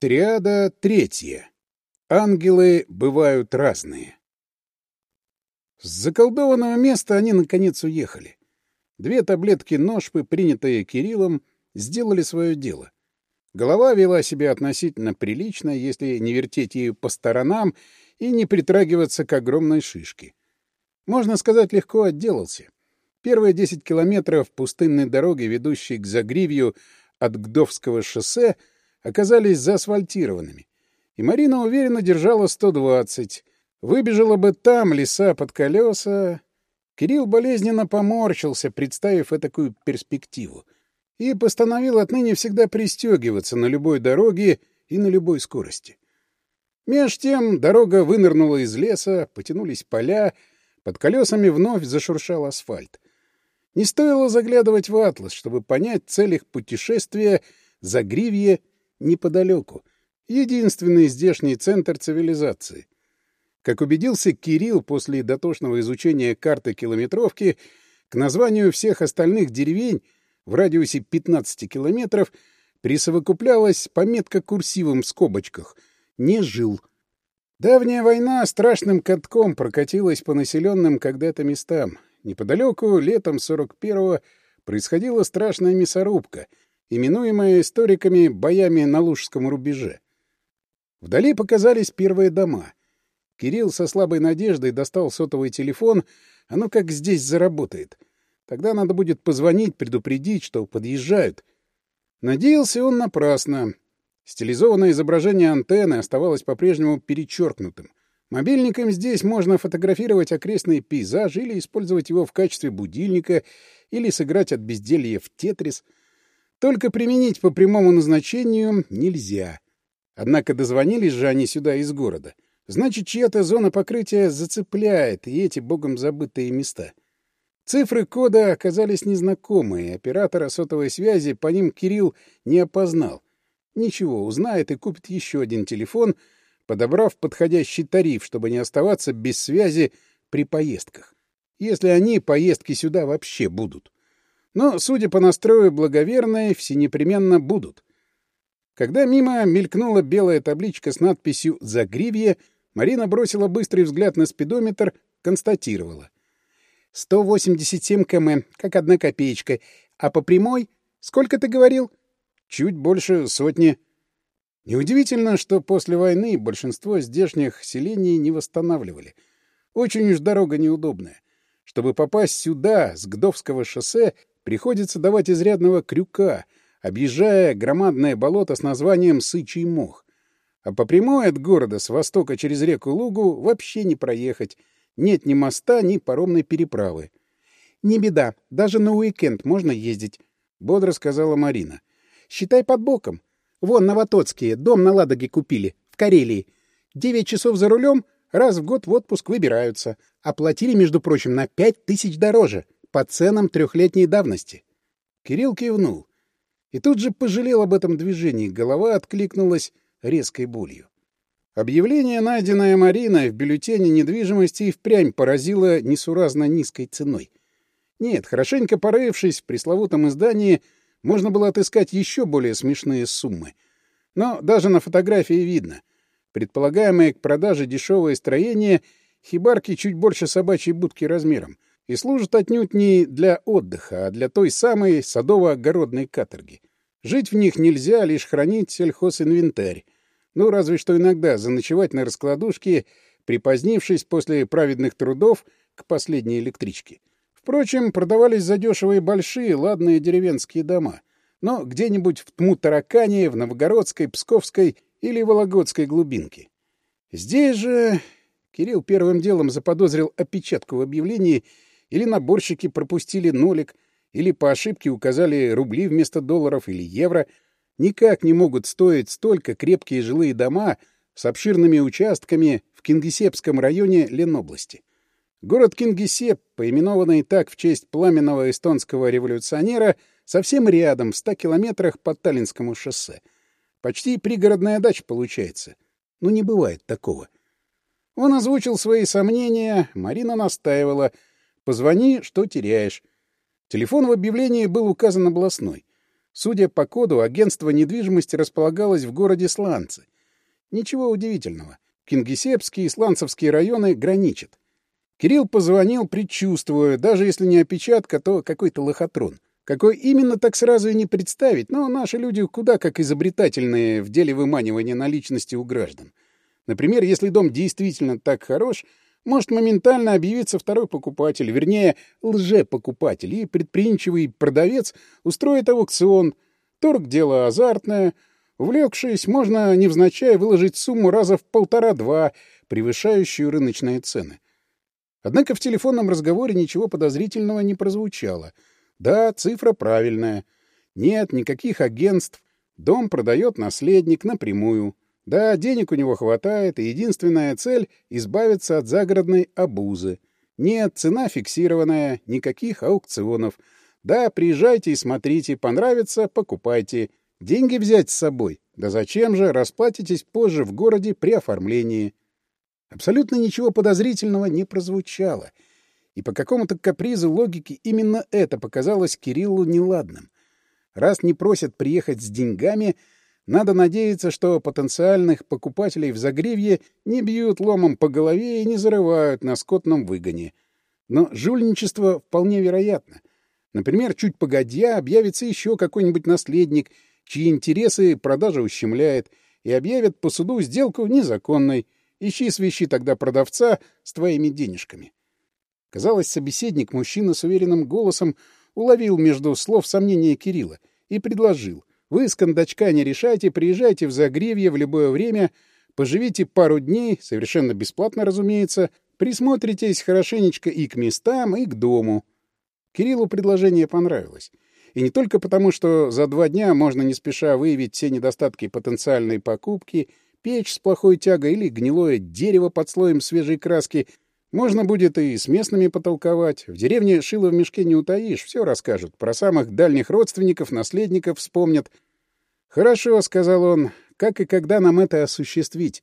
Триада третья. Ангелы бывают разные. С заколдованного места они, наконец, уехали. Две таблетки ножпы, принятые Кириллом, сделали свое дело. Голова вела себя относительно прилично, если не вертеть ее по сторонам и не притрагиваться к огромной шишке. Можно сказать, легко отделался. Первые 10 километров пустынной дороги, ведущей к Загривью от Гдовского шоссе — оказались заасфальтированными, и Марина уверенно держала 120. Выбежала бы там леса под колеса. Кирилл болезненно поморщился, представив такую перспективу, и постановил отныне всегда пристегиваться на любой дороге и на любой скорости. Меж тем дорога вынырнула из леса, потянулись поля, под колесами вновь зашуршал асфальт. Не стоило заглядывать в атлас, чтобы понять цель их путешествия, загривье неподалеку, единственный здешний центр цивилизации. Как убедился Кирилл после дотошного изучения карты километровки, к названию всех остальных деревень в радиусе 15 километров присовокуплялась пометка курсивом в скобочках «Не жил». Давняя война страшным катком прокатилась по населенным когда-то местам. Неподалеку, летом 41-го, происходила страшная мясорубка — именуемое историками боями на Лужском рубеже. Вдали показались первые дома. Кирилл со слабой надеждой достал сотовый телефон, а ну как здесь заработает. Тогда надо будет позвонить, предупредить, что подъезжают. Надеялся он напрасно. Стилизованное изображение антенны оставалось по-прежнему перечеркнутым. Мобильником здесь можно фотографировать окрестные пейзажи или использовать его в качестве будильника, или сыграть от безделья в «Тетрис», только применить по прямому назначению нельзя. Однако дозвонились же они сюда из города. Значит, чья-то зона покрытия зацепляет и эти богом забытые места. Цифры кода оказались незнакомые, оператора сотовой связи по ним Кирилл не опознал. Ничего, узнает и купит еще один телефон, подобрав подходящий тариф, чтобы не оставаться без связи при поездках. Если они поездки сюда вообще будут. — но, судя по настрою, благоверное, все непременно будут. Когда мимо мелькнула белая табличка с надписью «Загривье», Марина бросила быстрый взгляд на спидометр, констатировала. 187 км, как одна копеечка. А по прямой? Сколько ты говорил? Чуть больше сотни. Неудивительно, что после войны большинство здешних селений не восстанавливали. Очень уж дорога неудобная. Чтобы попасть сюда, с Гдовского шоссе, Приходится давать изрядного крюка, объезжая громадное болото с названием «Сычий мох». А по прямой от города с востока через реку Лугу вообще не проехать. Нет ни моста, ни паромной переправы. «Не беда, даже на уикенд можно ездить», — бодро сказала Марина. «Считай под боком. Вон, новотоцкие, дом на Ладоге купили, в Карелии. Девять часов за рулем, раз в год в отпуск выбираются. Оплатили, между прочим, на пять тысяч дороже» по ценам трехлетней давности. Кирилл кивнул. И тут же пожалел об этом движении, голова откликнулась резкой болью. Объявление, найденное Мариной в бюллетене недвижимости, и впрямь поразило несуразно низкой ценой. Нет, хорошенько порывшись в пресловутом издании, можно было отыскать еще более смешные суммы. Но даже на фотографии видно. предполагаемое к продаже дешевое строение — хибарки чуть больше собачьей будки размером — и служит отнюдь не для отдыха, а для той самой садово-огородной каторги. Жить в них нельзя, лишь хранить сельхозинвентарь. Ну, разве что иногда заночевать на раскладушке, припозднившись после праведных трудов к последней электричке. Впрочем, продавались задешево и большие, ладные деревенские дома. Но где-нибудь в Тму-Таракане, в Новгородской, Псковской или Вологодской глубинке. Здесь же... Кирилл первым делом заподозрил опечатку в объявлении — или наборщики пропустили нолик, или по ошибке указали рубли вместо долларов или евро. Никак не могут стоить столько крепкие жилые дома с обширными участками в Кингисепском районе Ленобласти. Город Кингисеп, поименованный так в честь пламенного эстонского революционера, совсем рядом, в 100 километрах по Таллинскому шоссе. Почти пригородная дача получается. Но не бывает такого. Он озвучил свои сомнения, Марина настаивала — Позвони, что теряешь. Телефон в объявлении был указан областной. Судя по коду, агентство недвижимости располагалось в городе Сланцы. Ничего удивительного. Кингисеппский и Сланцевские районы граничат. Кирилл позвонил, предчувствуя, даже если не опечатка, то какой-то лохотрон. Какой именно, так сразу и не представить, но наши люди куда как изобретательные в деле выманивания наличности у граждан. Например, если дом действительно так хорош, может моментально объявиться второй покупатель, вернее, лже-покупатель, и предприимчивый продавец устроит аукцион. Торг — дело азартное. Увлекшись, можно невзначай выложить сумму раза в полтора-два, превышающую рыночные цены. Однако в телефонном разговоре ничего подозрительного не прозвучало. Да, цифра правильная. Нет никаких агентств. Дом продает наследник напрямую. Да, денег у него хватает, и единственная цель — избавиться от загородной обузы. Нет, цена фиксированная, никаких аукционов. Да, приезжайте и смотрите, понравится — покупайте. Деньги взять с собой. Да зачем же, расплатитесь позже в городе при оформлении. Абсолютно ничего подозрительного не прозвучало. И по какому-то капризу логики именно это показалось Кириллу неладным. Раз не просят приехать с деньгами — надо надеяться, что потенциальных покупателей в загревье не бьют ломом по голове и не зарывают на скотном выгоне. Но жульничество вполне вероятно. Например, чуть погодя объявится еще какой-нибудь наследник, чьи интересы продажа ущемляет, и объявят по суду сделку незаконной. Ищи свищи тогда продавца с твоими денежками. Казалось, собеседник, мужчина с уверенным голосом, уловил между слов сомнения Кирилла и предложил. Вы с кондачка не решайте, приезжайте в Загревье в любое время, поживите пару дней, совершенно бесплатно, разумеется, присмотритесь хорошенечко и к местам, и к дому». Кириллу предложение понравилось. И не только потому, что за два дня можно не спеша выявить все недостатки потенциальной покупки, печь с плохой тягой или гнилое дерево под слоем свежей краски — можно будет и с местными потолковать. В деревне шило в мешке не утаишь, все расскажут. Про самых дальних родственников, наследников вспомнят. «Хорошо», — сказал он, — «как и когда нам это осуществить?»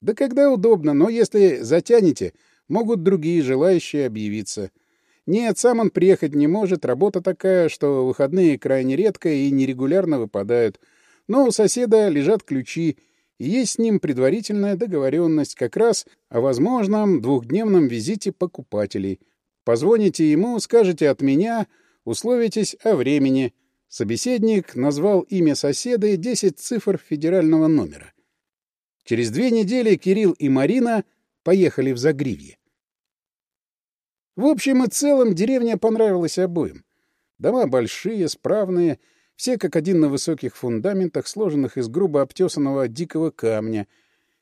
«Да когда удобно, но если затянете, могут другие желающие объявиться». «Нет, сам он приехать не может, работа такая, что выходные крайне редко и нерегулярно выпадают. Но у соседа лежат ключи, есть с ним предварительная договоренность как раз о возможном двухдневном визите покупателей. Позвоните ему, скажете от меня, условитесь о времени. Собеседник назвал имя соседа и 10 цифр федерального номера. Через две недели Кирилл и Марина поехали в Загривье. В общем и целом деревня понравилась обоим. Дома большие, справные — все как один на высоких фундаментах, сложенных из грубо обтесанного дикого камня.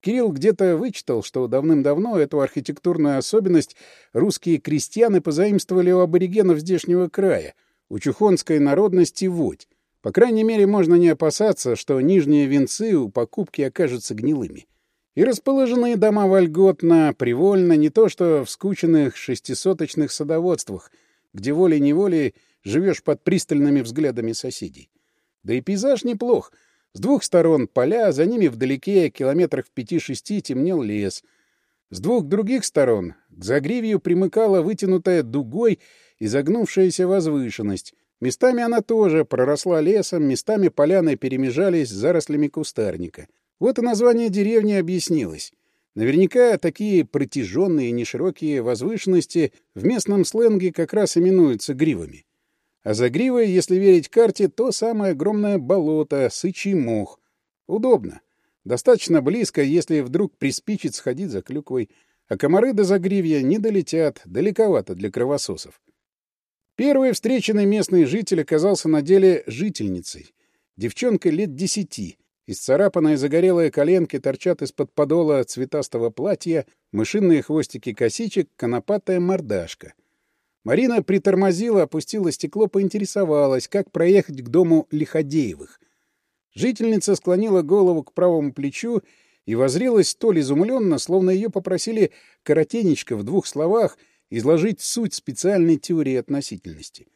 Кирилл где-то вычитал, что давным-давно эту архитектурную особенность русские крестьяны позаимствовали у аборигенов здешнего края, у чухонской народности водь. По крайней мере, можно не опасаться, что нижние венцы у покупки окажутся гнилыми. И расположенные дома вольготно, привольно, не то что в скученных шестисоточных садоводствах, где волей-неволей живешь под пристальными взглядами соседей. Да и пейзаж неплох. С двух сторон поля, за ними вдалеке, километрах в пяти-шести, темнел лес. С двух других сторон к загривью примыкала вытянутая дугой и загнувшаяся возвышенность. Местами она тоже проросла лесом, местами поляны перемежались с зарослями кустарника. Вот и название деревни объяснилось. Наверняка такие протяженные неширокие возвышенности в местном сленге как раз именуются гривами. А за гривой, если верить карте, то самое огромное болото, сычий мох. Удобно. Достаточно близко, если вдруг приспичит сходить за клюквой. А комары до загривья не долетят, далековато для кровососов. Первый встреченный местный житель оказался на деле жительницей. Девчонка лет десяти. Исцарапанные загорелые коленки торчат из-под подола цветастого платья, мышиные хвостики косичек, конопатая мордашка — Марина притормозила, опустила стекло, поинтересовалась, как проехать к дому Лиходеевых. Жительница склонила голову к правому плечу и возрилась столь изумленно, словно ее попросили коротенечко в двух словах изложить суть специальной теории относительности.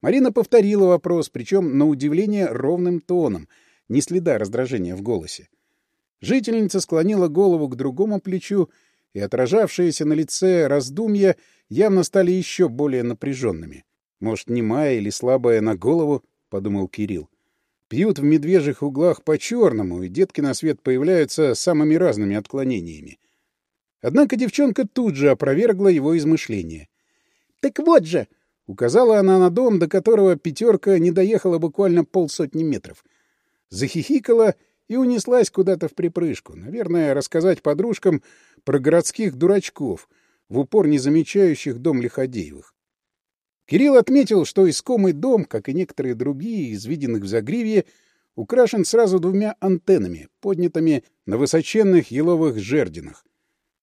Марина повторила вопрос, причем, на удивление, ровным тоном, не следа раздражения в голосе. Жительница склонила голову к другому плечу, и отражавшееся на лице раздумье явно стали еще более напряженными. Может, немая или слабая на голову, — подумал Кирилл. Пьют в медвежьих углах по-черному, и детки на свет появляются самыми разными отклонениями. Однако девчонка тут же опровергла его измышления. «Так вот же!» — указала она на дом, до которого пятерка не доехала буквально полсотни метров. Захихикала и унеслась куда-то в припрыжку. Наверное, рассказать подружкам про городских дурачков — в упор не замечающих дом Лиходеевых. Кирилл отметил, что искомый дом, как и некоторые другие из виденных в Загривье, украшен сразу двумя антеннами, поднятыми на высоченных еловых жердинах.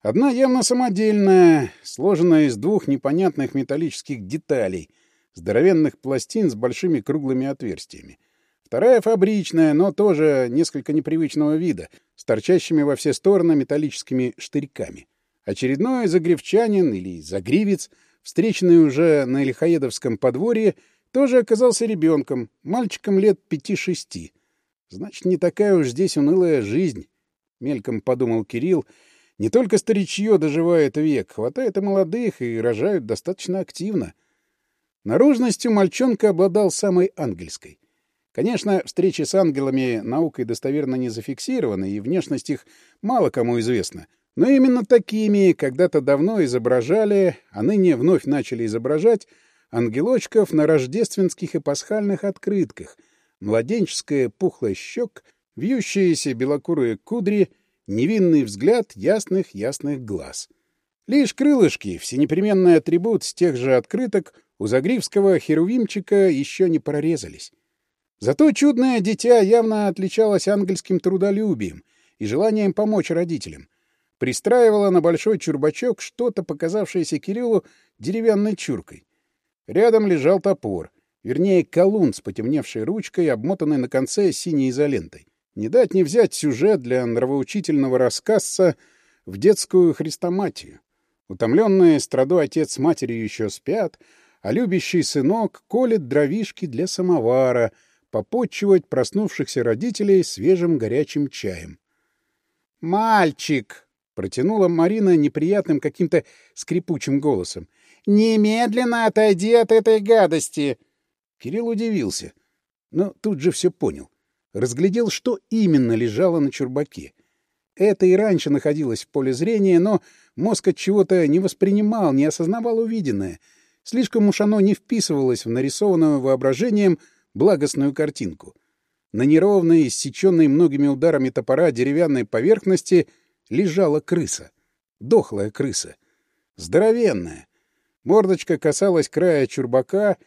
Одна явно самодельная, сложенная из двух непонятных металлических деталей, здоровенных пластин с большими круглыми отверстиями. Вторая фабричная, но тоже несколько непривычного вида, с торчащими во все стороны металлическими штырьками. Очередной загривчанин или загривец, встреченный уже на Ильхаедовском подворье, тоже оказался ребенком, мальчиком лет пяти-шести. Значит, не такая уж здесь унылая жизнь, — мельком подумал Кирилл. Не только старичье доживает век, хватает и молодых, и рожают достаточно активно. Наружностью мальчонка обладал самой ангельской. Конечно, встречи с ангелами наукой достоверно не зафиксированы, и внешность их мало кому известна — но именно такими когда-то давно изображали, а ныне вновь начали изображать, ангелочков на рождественских и пасхальных открытках, младенческое пухлое щек, вьющиеся белокурые кудри, невинный взгляд ясных-ясных глаз. Лишь крылышки, всенепременный атрибут с тех же открыток, у загривского херувимчика еще не прорезались. Зато чудное дитя явно отличалось ангельским трудолюбием и желанием помочь родителям — пристраивала на большой чурбачок что-то, показавшееся Кириллу деревянной чуркой. Рядом лежал топор, вернее, колун с потемневшей ручкой, обмотанной на конце синей изолентой. Не дать не взять сюжет для нравоучительного рассказца в детскую хрестоматию. Утомленные страду отец с матерью еще спят, а любящий сынок колет дровишки для самовара, попотчивать проснувшихся родителей свежим горячим чаем. «Мальчик!» Протянула Марина неприятным каким-то скрипучим голосом. «Немедленно отойди от этой гадости!» Кирилл удивился, но тут же все понял. Разглядел, что именно лежало на чурбаке. Это и раньше находилось в поле зрения, но мозг от чего-то не воспринимал, не осознавал увиденное. Слишком уж оно не вписывалось в нарисованную воображением благостную картинку. На неровной, иссеченной многими ударами топора деревянной поверхности — лежала крыса. Дохлая крыса. Здоровенная. Мордочка касалась края чурбака,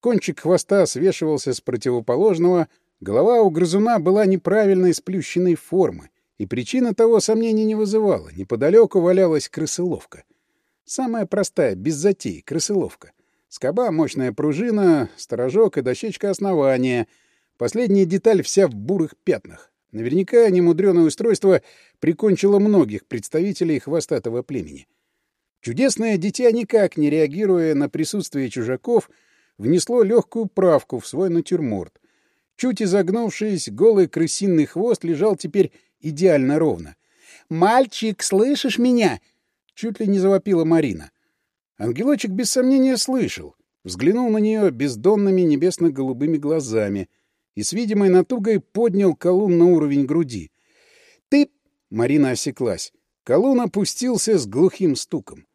кончик хвоста свешивался с противоположного, голова у грызуна была неправильной сплющенной формы, и причина того сомнений не вызывала. Неподалеку валялась крысыловка. Самая простая, без затей, крысыловка. Скоба, мощная пружина, сторожок и дощечка основания. Последняя деталь вся в бурых пятнах. Наверняка немудреное устройство прикончило многих представителей хвостатого племени. Чудесное дитя, никак не реагируя на присутствие чужаков, внесло легкую правку в свой натюрморт. Чуть изогнувшись, голый крысиный хвост лежал теперь идеально ровно. «Мальчик, слышишь меня?» — чуть ли не завопила Марина. Ангелочек без сомнения слышал. Взглянул на нее бездонными небесно-голубыми глазами — и с видимой натугой поднял колун на уровень груди. «Ты...» — Марина осеклась. Колун опустился с глухим стуком.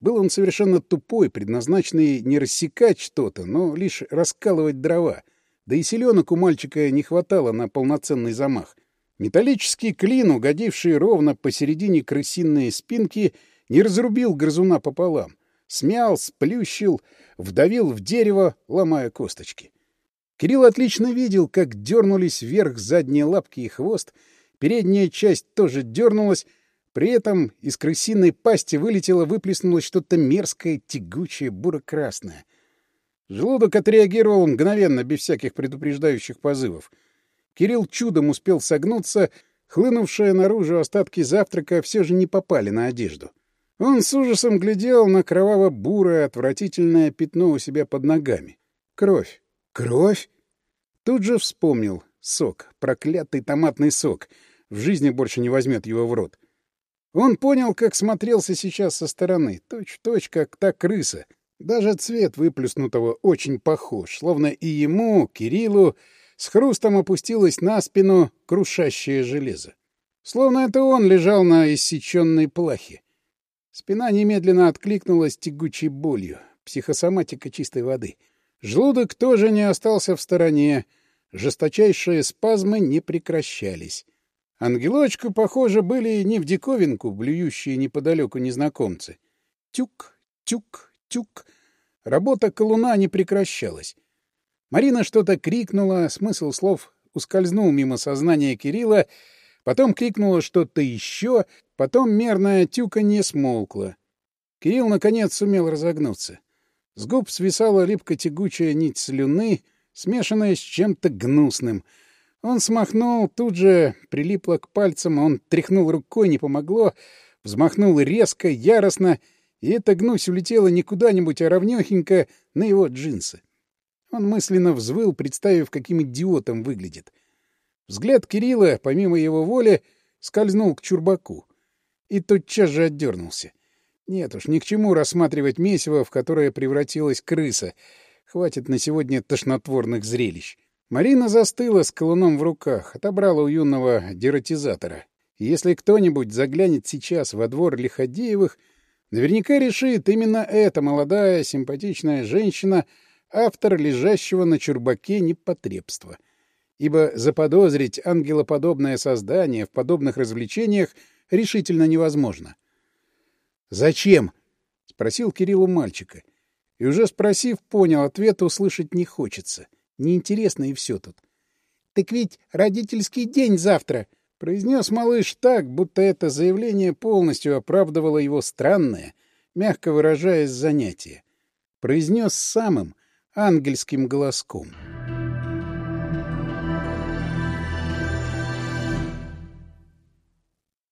Был он совершенно тупой, предназначенный не рассекать что-то, но лишь раскалывать дрова. Да и селенок у мальчика не хватало на полноценный замах. Металлический клин, угодивший ровно посередине крысиной спинки, не разрубил грызуна пополам. Смял, сплющил, вдавил в дерево, ломая косточки. Кирилл отлично видел, как дернулись вверх задние лапки и хвост, передняя часть тоже дернулась, при этом из крысиной пасти вылетело, выплеснулось что-то мерзкое, тягучее, буро-красное. Желудок отреагировал мгновенно, без всяких предупреждающих позывов. Кирилл чудом успел согнуться, хлынувшие наружу остатки завтрака все же не попали на одежду. Он с ужасом глядел на кроваво-бурое, отвратительное пятно у себя под ногами. Кровь. Кровь? Тут же вспомнил. Сок. Проклятый томатный сок. В жизни больше не возьмет его в рот. Он понял, как смотрелся сейчас со стороны. Точь-в-точь, -точь, как та крыса. Даже цвет выплюснутого очень похож. Словно и ему, Кириллу, с хрустом опустилось на спину крушащее железо. Словно это он лежал на иссеченной плахе. Спина немедленно откликнулась тягучей болью. Психосоматика чистой воды — Желудок тоже не остался в стороне. Жесточайшие спазмы не прекращались. Ангелочку, похоже, были не в диковинку, блюющие неподалеку незнакомцы. Тюк, тюк, тюк. Работа колуна не прекращалась. Марина что-то крикнула, смысл слов ускользнул мимо сознания Кирилла, потом крикнула что-то еще, потом мертвая тюка не смолкла. Кирилл, наконец, сумел разогнуться. С губ свисала липко тягучая нить слюны, смешанная с чем-то гнусным. Он смахнул, тут же прилипло к пальцам, он тряхнул рукой, не помогло, взмахнул резко, яростно, и эта гнусь улетела не куда-нибудь, а ровнёхенько на его джинсы. Он мысленно взвыл, представив, каким идиотом выглядит. Взгляд Кирилла, помимо его воли, скользнул к чурбаку и тотчас же отдернулся. Нет уж, ни к чему рассматривать месиво, в которое превратилась крыса. Хватит на сегодня тошнотворных зрелищ. Марина застыла с колуном в руках, отобрала у юного дератизатора. Если кто-нибудь заглянет сейчас во двор Лиходеевых, наверняка решит именно эта молодая, симпатичная женщина — автор лежащего на чурбаке непотребства. Ибо заподозрить ангелоподобное создание в подобных развлечениях решительно невозможно — «Зачем?» — спросил Кирилл у мальчика. И уже спросив, понял, ответа услышать не хочется. Неинтересно и все тут. «Так ведь родительский день завтра!» — произнес малыш так, будто это заявление полностью оправдывало его странное, мягко выражаясь, занятие. Произнес самым ангельским голоском.